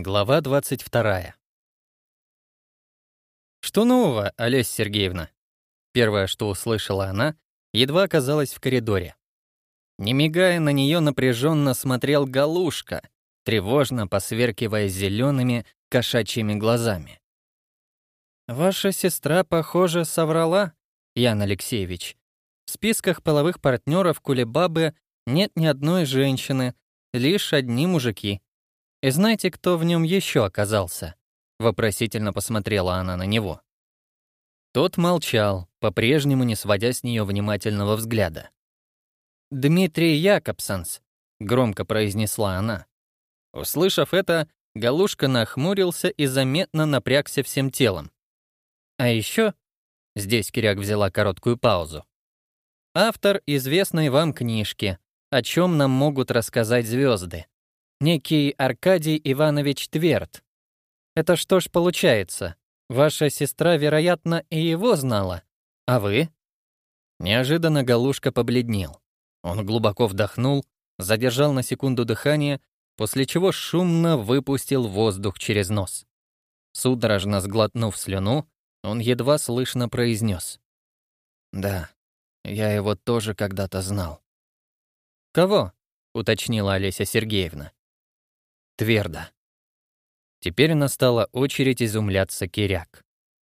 Глава 22. «Что нового, Олеся Сергеевна?» Первое, что услышала она, едва оказалась в коридоре. Не мигая, на нее напряженно смотрел Галушка, тревожно посверкивая зелеными кошачьими глазами. «Ваша сестра, похоже, соврала, Ян Алексеевич. В списках половых партнеров Кулебабы нет ни одной женщины, лишь одни мужики», «И знаете, кто в нем еще оказался?» — вопросительно посмотрела она на него. Тот молчал, по-прежнему не сводя с нее внимательного взгляда. «Дмитрий Якобсенс», — громко произнесла она. Услышав это, Галушка нахмурился и заметно напрягся всем телом. «А еще...» — здесь Киряк взяла короткую паузу. «Автор известной вам книжки «О чем нам могут рассказать звезды», некий Аркадий Иванович Тверд. Это что ж получается? Ваша сестра, вероятно, и его знала. А вы? Неожиданно Галушка побледнел. Он глубоко вдохнул, задержал на секунду дыхание, после чего шумно выпустил воздух через нос. Судорожно сглотнув слюну, он едва слышно произнес: «Да, я его тоже когда-то знал». «Кого?» — уточнила Олеся Сергеевна твердо. Теперь настала очередь изумляться Киряк.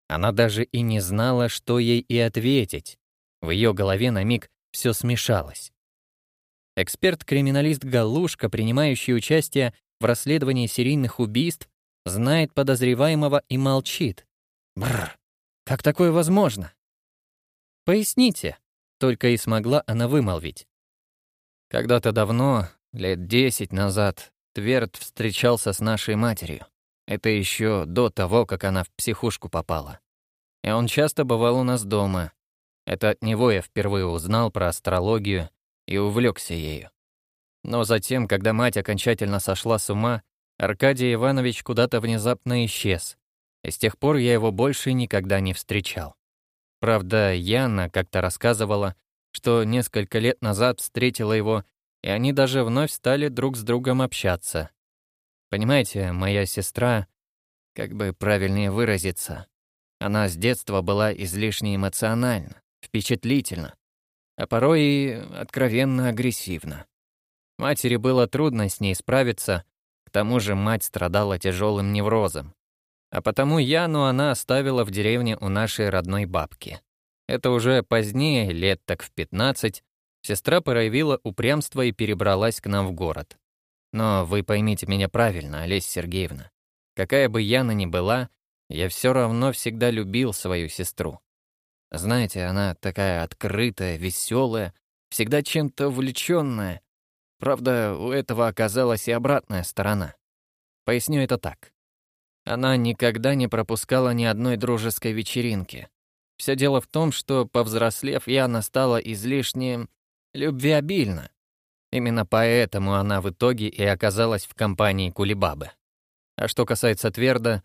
Она даже и не знала, что ей и ответить. В ее голове на миг все смешалось. Эксперт-криминалист Галушка, принимающий участие в расследовании серийных убийств, знает подозреваемого и молчит. Бррр, как такое возможно? Поясните, только и смогла она вымолвить. Когда-то давно, лет десять назад, Тверд встречался с нашей матерью. Это еще до того, как она в психушку попала. И он часто бывал у нас дома. Это от него я впервые узнал про астрологию и увлекся ею. Но затем, когда мать окончательно сошла с ума, Аркадий Иванович куда-то внезапно исчез. И с тех пор я его больше никогда не встречал. Правда, Яна как-то рассказывала, что несколько лет назад встретила его и они даже вновь стали друг с другом общаться. Понимаете, моя сестра, как бы правильнее выразиться, она с детства была излишне эмоциональна, впечатлительна, а порой и откровенно агрессивна. Матери было трудно с ней справиться, к тому же мать страдала тяжелым неврозом. А потому Яну она оставила в деревне у нашей родной бабки. Это уже позднее, лет так в 15, Сестра проявила упрямство и перебралась к нам в город. Но вы поймите меня правильно, Олеся Сергеевна. Какая бы Яна ни была, я все равно всегда любил свою сестру. Знаете, она такая открытая, веселая, всегда чем-то увлеченная. Правда, у этого оказалась и обратная сторона. Поясню это так. Она никогда не пропускала ни одной дружеской вечеринки. Все дело в том, что, повзрослев, Яна стала излишне любвеобильна. Именно поэтому она в итоге и оказалась в компании Кулибабы. А что касается Тверда,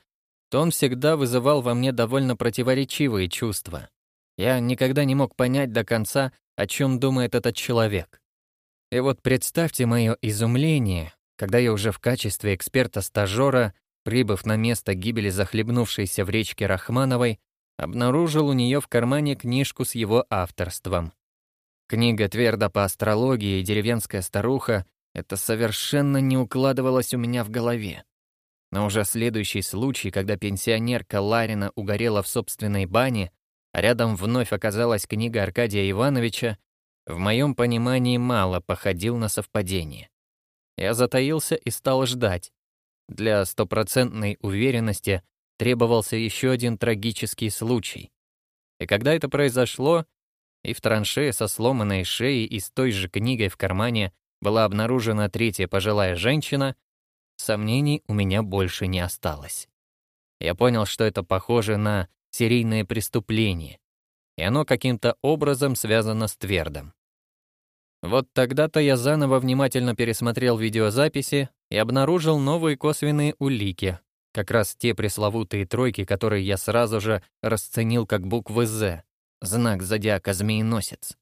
то он всегда вызывал во мне довольно противоречивые чувства. Я никогда не мог понять до конца, о чем думает этот человек. И вот представьте моё изумление, когда я уже в качестве эксперта-стажера, прибыв на место гибели захлебнувшейся в речке Рахмановой, обнаружил у неё в кармане книжку с его авторством. Книга Тверда по астрологии и деревенская старуха — это совершенно не укладывалось у меня в голове. Но уже следующий случай, когда пенсионерка Ларина угорела в собственной бане, а рядом вновь оказалась книга Аркадия Ивановича, в моем понимании мало походил на совпадение. Я затаился и стал ждать. Для стопроцентной уверенности требовался еще один трагический случай. И когда это произошло, и в траншее со сломанной шеей и с той же книгой в кармане была обнаружена третья пожилая женщина, сомнений у меня больше не осталось. Я понял, что это похоже на серийное преступление, и оно каким-то образом связано с Твердом. Вот тогда-то я заново внимательно пересмотрел видеозаписи и обнаружил новые косвенные улики, как раз те пресловутые тройки, которые я сразу же расценил как буквы «З», знак зодиака «Змееносец».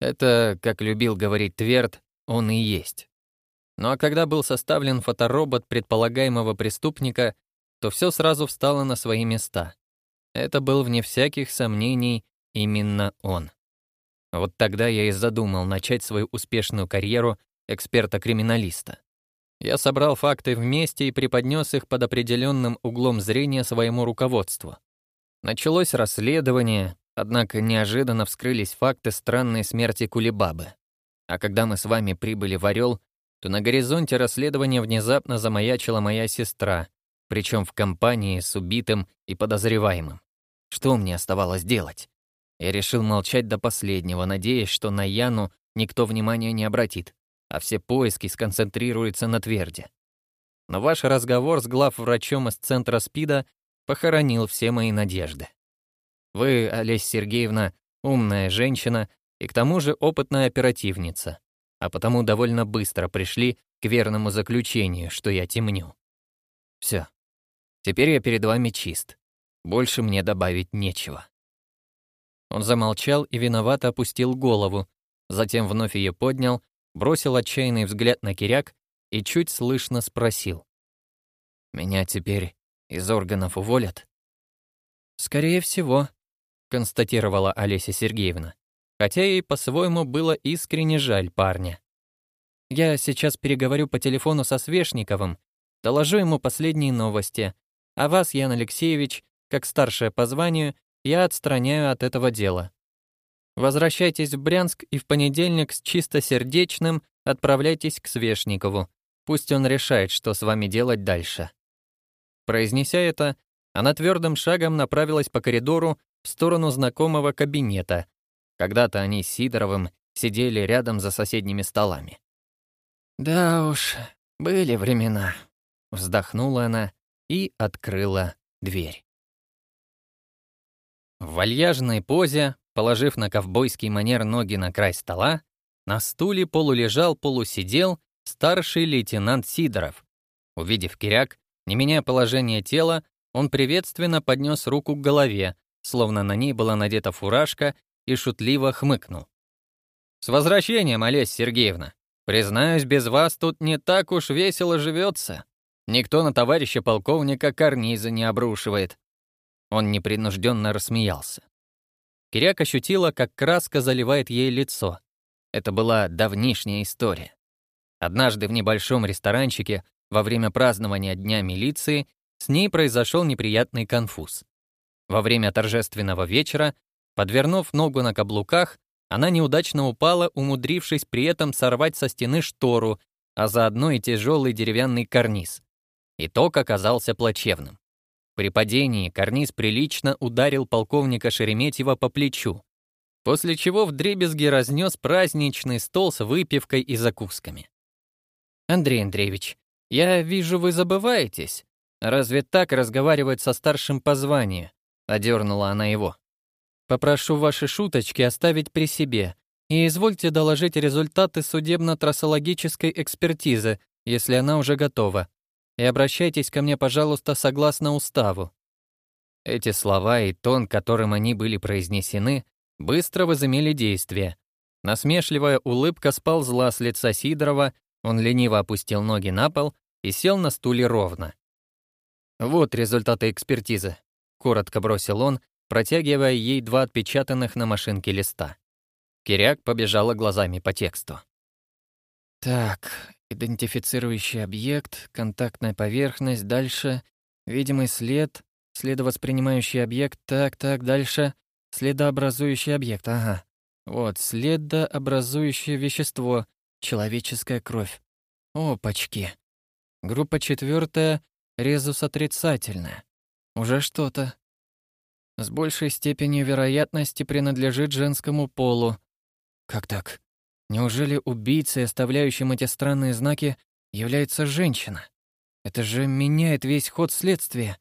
Это, как любил говорить Тверд, он и есть. Ну а когда был составлен фоторобот предполагаемого преступника, то все сразу встало на свои места. Это был, вне всяких сомнений, именно он. Вот тогда я и задумал начать свою успешную карьеру эксперта-криминалиста. Я собрал факты вместе и преподнес их под определенным углом зрения своему руководству. Началось расследование, Однако неожиданно вскрылись факты странной смерти кулибабы, А когда мы с вами прибыли в «Орел», то на горизонте расследования внезапно замаячила моя сестра, причем в компании с убитым и подозреваемым. Что мне оставалось делать? Я решил молчать до последнего, надеясь, что на Яну никто внимания не обратит, а все поиски сконцентрируются на Тверде. Но ваш разговор с главврачом из центра СПИДа похоронил все мои надежды. Вы, Олеся Сергеевна, умная женщина и к тому же опытная оперативница, а потому довольно быстро пришли к верному заключению, что я темню. Все. Теперь я перед вами чист. Больше мне добавить нечего». Он замолчал и виновато опустил голову, затем вновь ее поднял, бросил отчаянный взгляд на Киряк и чуть слышно спросил. «Меня теперь из органов уволят?» «Скорее всего», констатировала Олеся Сергеевна. Хотя ей по-своему было искренне жаль парня. Я сейчас переговорю по телефону со Свешниковым, доложу ему последние новости. А вас, Ян Алексеевич, как старшее по званию, я отстраняю от этого дела. Возвращайтесь в Брянск и в понедельник с чистосердечным отправляйтесь к Свешникову. Пусть он решает, что с вами делать дальше. Произнеся это, она твердым шагом направилась по коридору в сторону знакомого кабинета. Когда-то они с Сидоровым сидели рядом за соседними столами. «Да уж, были времена», — вздохнула она и открыла дверь. В вальяжной позе, положив на ковбойский манер ноги на край стола, на стуле полулежал-полусидел старший лейтенант Сидоров. Увидев киряк, не меняя положение тела, он приветственно поднес руку к голове, словно на ней была надета фуражка, и шутливо хмыкнул. «С возвращением, Олеся Сергеевна! Признаюсь, без вас тут не так уж весело живется. Никто на товарища полковника карниза не обрушивает». Он непринужденно рассмеялся. Киряк ощутила, как краска заливает ей лицо. Это была давнишняя история. Однажды в небольшом ресторанчике во время празднования Дня милиции с ней произошел неприятный конфуз. Во время торжественного вечера, подвернув ногу на каблуках, она неудачно упала, умудрившись при этом сорвать со стены штору, а заодно и тяжелый деревянный карниз. Итог оказался плачевным. При падении карниз прилично ударил полковника Шереметьева по плечу, после чего в вдребезги разнес праздничный стол с выпивкой и закусками. «Андрей Андреевич, я вижу, вы забываетесь. Разве так разговаривать со старшим по званию?» — одернула она его. «Попрошу ваши шуточки оставить при себе и извольте доложить результаты судебно-трассологической экспертизы, если она уже готова. И обращайтесь ко мне, пожалуйста, согласно уставу». Эти слова и тон, которым они были произнесены, быстро возымели действие. Насмешливая улыбка сползла с лица Сидорова, он лениво опустил ноги на пол и сел на стуле ровно. «Вот результаты экспертизы», коротко бросил он, протягивая ей два отпечатанных на машинке листа. Киряк побежала глазами по тексту. Так, идентифицирующий объект, контактная поверхность, дальше видимый след, следовоспринимающий объект, так, так, дальше следообразующий объект. Ага. Вот, следообразующее вещество, человеческая кровь. Опачки. Группа четвертая резус отрицательная. Уже что-то. С большей степенью вероятности принадлежит женскому полу. Как так? Неужели убийцей, оставляющим эти странные знаки, является женщина? Это же меняет весь ход следствия.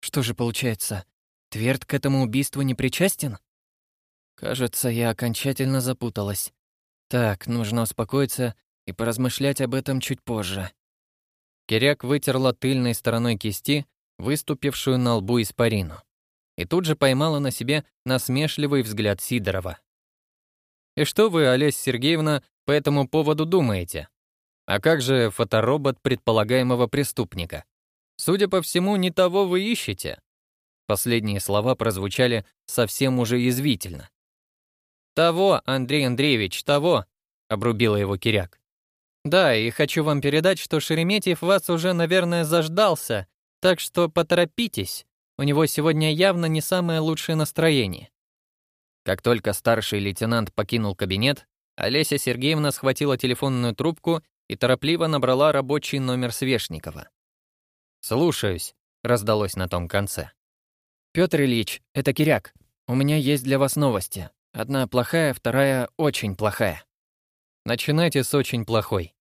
Что же получается? Тверд к этому убийству не причастен? Кажется, я окончательно запуталась. Так, нужно успокоиться и поразмышлять об этом чуть позже. Киряк вытерла тыльной стороной кисти выступившую на лбу испарину, и тут же поймала на себе насмешливый взгляд Сидорова. «И что вы, Олеся Сергеевна, по этому поводу думаете? А как же фоторобот предполагаемого преступника? Судя по всему, не того вы ищете». Последние слова прозвучали совсем уже язвительно. «Того, Андрей Андреевич, того!» — обрубила его Киряк. «Да, и хочу вам передать, что Шереметьев вас уже, наверное, заждался так что поторопитесь, у него сегодня явно не самое лучшее настроение. Как только старший лейтенант покинул кабинет, Олеся Сергеевна схватила телефонную трубку и торопливо набрала рабочий номер Свешникова. «Слушаюсь», — раздалось на том конце. «Пётр Ильич, это Киряк. У меня есть для вас новости. Одна плохая, вторая очень плохая». «Начинайте с очень плохой»,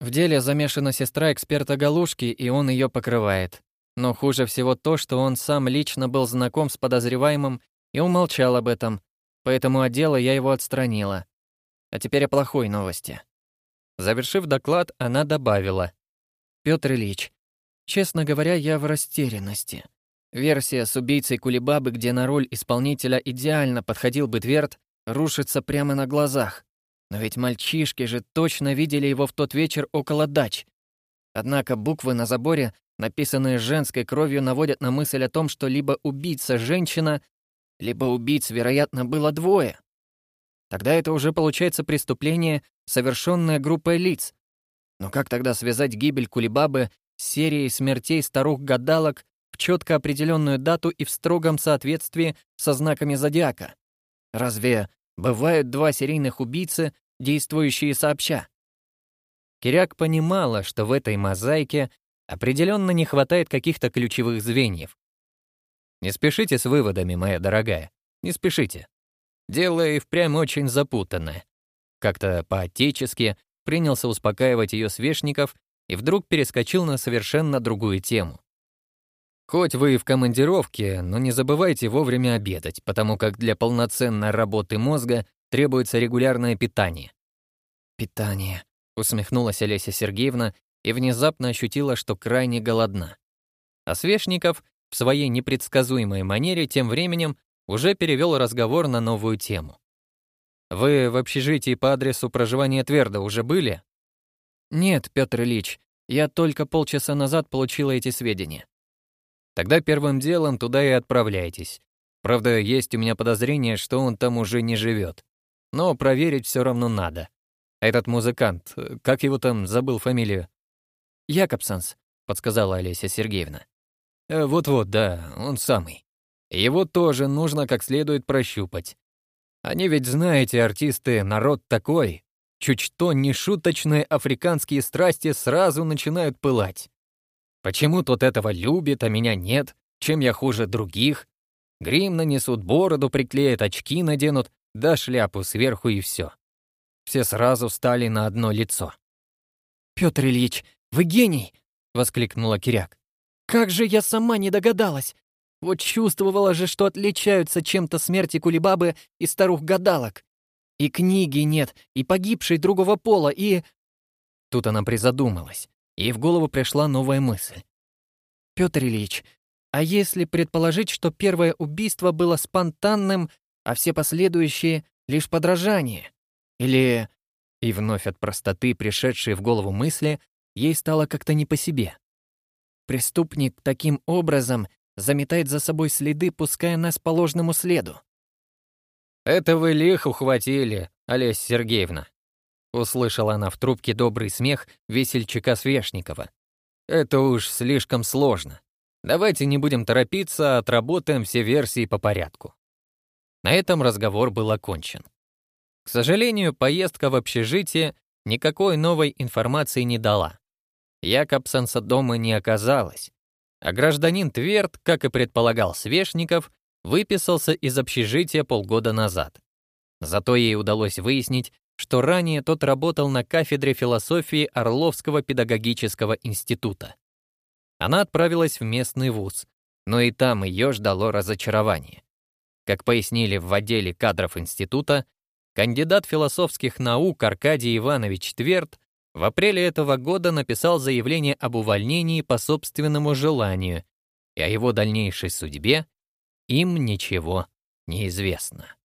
в деле замешана сестра эксперта Галушки, и он ее покрывает. Но хуже всего то, что он сам лично был знаком с подозреваемым и умолчал об этом, поэтому от дела я его отстранила. А теперь о плохой новости. Завершив доклад, она добавила. «Пётр Ильич, честно говоря, я в растерянности. Версия с убийцей Кулебабы, где на роль исполнителя идеально подходил бы Тверд, рушится прямо на глазах. Но ведь мальчишки же точно видели его в тот вечер около дач. Однако буквы на заборе, написанные женской кровью, наводят на мысль о том, что либо убийца женщина, либо убийц, вероятно, было двое. Тогда это уже получается преступление, совершенное группой лиц. Но как тогда связать гибель Кулибабы с серией смертей старух-гадалок в четко определенную дату и в строгом соответствии со знаками зодиака? Разве Бывают два серийных убийцы, действующие сообща. Киряк понимала, что в этой мозаике определенно не хватает каких-то ключевых звеньев. Не спешите с выводами, моя дорогая, не спешите. Дело и впрямь очень запутанное. Как-то по-отечески принялся успокаивать ее свешников и вдруг перескочил на совершенно другую тему. Хоть вы и в командировке, но не забывайте вовремя обедать, потому как для полноценной работы мозга требуется регулярное питание. «Питание», — усмехнулась Олеся Сергеевна и внезапно ощутила, что крайне голодна. А Свешников в своей непредсказуемой манере тем временем уже перевел разговор на новую тему. «Вы в общежитии по адресу проживания Тверда уже были?» «Нет, Петр Ильич, я только полчаса назад получила эти сведения. Тогда первым делом туда и отправляйтесь. Правда, есть у меня подозрение, что он там уже не живет. Но проверить все равно надо. Этот музыкант, э, как его там, забыл фамилию? Якобсанс, подсказала Олеся Сергеевна. Э, вот-вот, да, он самый. Его тоже нужно как следует прощупать. Они ведь знаете, артисты, народ такой. Чуть что нешуточные африканские страсти сразу начинают пылать. Почему тот этого любит, а меня нет? Чем я хуже других? Грим нанесут, бороду приклеят, очки наденут, да шляпу сверху и все. Все сразу встали на одно лицо. «Петр Ильич, вы гений!» — воскликнула Киряк. «Как же я сама не догадалась! Вот чувствовала же, что отличаются чем-то смерти Кулибабы и старух-гадалок. И книги нет, и погибшей другого пола, и...» Тут она призадумалась. Ей в голову пришла новая мысль. «Пётр Ильич, а если предположить, что первое убийство было спонтанным, а все последующие — лишь подражание? Или...» И вновь от простоты, пришедшей в голову мысли, ей стало как-то не по себе. Преступник таким образом заметает за собой следы, пуская нас по ложному следу. «Это вы лих ухватили, Олеся Сергеевна», Услышала она в трубке добрый смех весельчака Свешникова. «Это уж слишком сложно. Давайте не будем торопиться, а отработаем все версии по порядку». На этом разговор был окончен. К сожалению, поездка в общежитие никакой новой информации не дала. Якобсенса дома не оказалось, а гражданин Тверд, как и предполагал Свешников, выписался из общежития полгода назад. Зато ей удалось выяснить, что ранее тот работал на кафедре философии Орловского педагогического института. Она отправилась в местный вуз, но и там ее ждало разочарование. Как пояснили в отделе кадров института, кандидат философских наук Аркадий Иванович Тверд в апреле этого года написал заявление об увольнении по собственному желанию, и о его дальнейшей судьбе им ничего не известно.